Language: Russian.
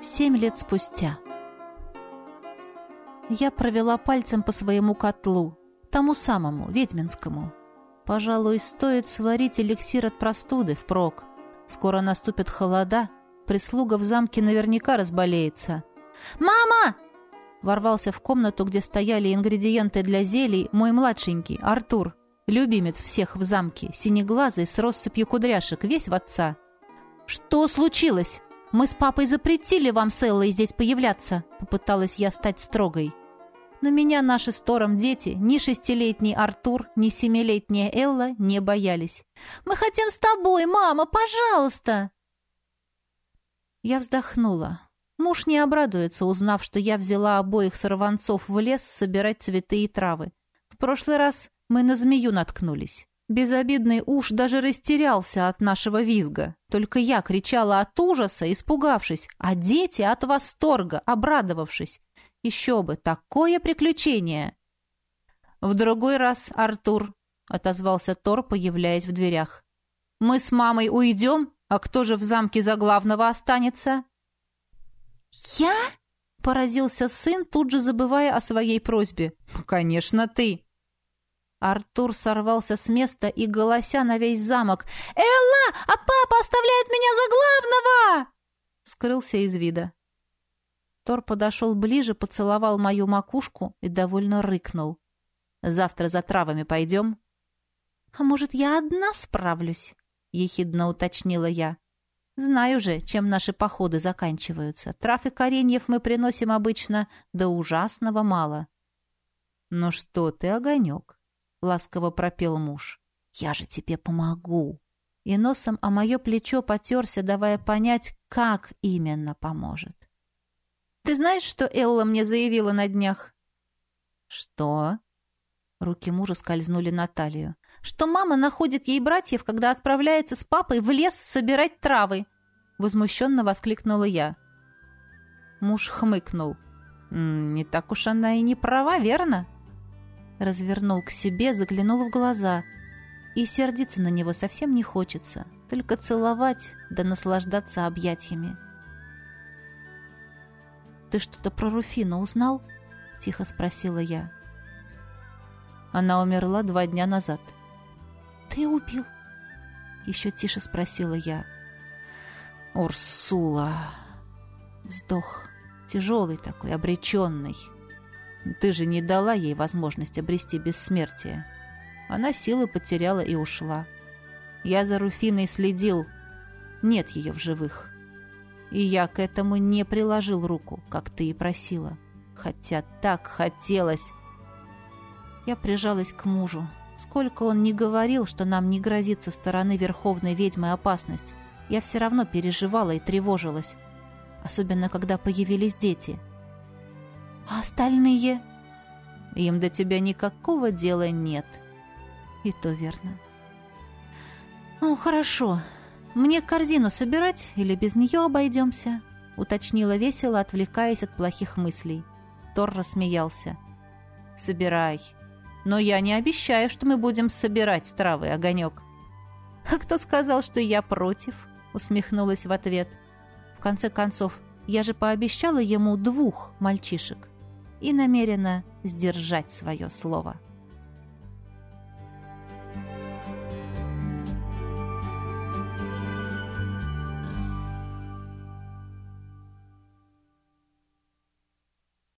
Семь лет спустя. Я провела пальцем по своему котлу, тому самому, ведьминскому. Пожалуй, стоит сварить эликсир от простуды впрок. Скоро наступят холода, прислуга в замке наверняка разболеется. «Мама!» Ворвался в комнату, где стояли ингредиенты для зелий, мой младшенький, Артур, любимец всех в замке, синеглазый, с россыпью кудряшек, весь в отца. «Что случилось?» «Мы с папой запретили вам с Эллой здесь появляться», — попыталась я стать строгой. Но меня наши с Тором дети, ни шестилетний Артур, ни семилетняя Элла не боялись. «Мы хотим с тобой, мама, пожалуйста!» Я вздохнула. Муж не обрадуется, узнав, что я взяла обоих сорванцов в лес собирать цветы и травы. В прошлый раз мы на змею наткнулись. Безобидный уж даже растерялся от нашего визга. Только я кричала от ужаса, испугавшись, а дети от восторга, обрадовавшись. Еще бы, такое приключение! В другой раз, Артур, — отозвался Тор, появляясь в дверях. Мы с мамой уйдем, а кто же в замке за главного останется? Я? — поразился сын, тут же забывая о своей просьбе. «Конечно, ты!» Артур сорвался с места и, голося на весь замок, «Элла, а папа оставляет меня за главного!» скрылся из вида. Тор подошел ближе, поцеловал мою макушку и довольно рыкнул. «Завтра за травами пойдем?» «А может, я одна справлюсь?» — ехидно уточнила я. «Знаю же, чем наши походы заканчиваются. Трав и кореньев мы приносим обычно до ужасного мало». «Ну что ты, огонек?» — ласково пропел муж. «Я же тебе помогу!» И носом о мое плечо потерся, давая понять, как именно поможет. «Ты знаешь, что Элла мне заявила на днях?» «Что?» Руки мужа скользнули на талию. «Что мама находит ей братьев, когда отправляется с папой в лес собирать травы!» Возмущенно воскликнула я. Муж хмыкнул. «Не так уж она и не права, верно?» Развернул к себе, заглянул в глаза. И сердиться на него совсем не хочется. Только целовать да наслаждаться объятиями. «Ты что-то про Руфину узнал?» — тихо спросила я. Она умерла два дня назад. «Ты убил?» — еще тише спросила я. «Урсула!» Вздох. Тяжелый такой, обреченный. Ты же не дала ей возможность обрести бессмертие. Она силы потеряла и ушла. Я за Руфиной следил. Нет ее в живых. И я к этому не приложил руку, как ты и просила. Хотя так хотелось. Я прижалась к мужу. Сколько он не говорил, что нам не грозит со стороны Верховной Ведьмы опасность, я все равно переживала и тревожилась. Особенно, когда появились дети — а остальные? Им до тебя никакого дела нет. И то верно. Ну, хорошо. Мне корзину собирать или без нее обойдемся? Уточнила весело, отвлекаясь от плохих мыслей. Тор рассмеялся. Собирай. Но я не обещаю, что мы будем собирать травы, огонек. А кто сказал, что я против? Усмехнулась в ответ. В конце концов, я же пообещала ему двух мальчишек и намерена сдержать свое слово.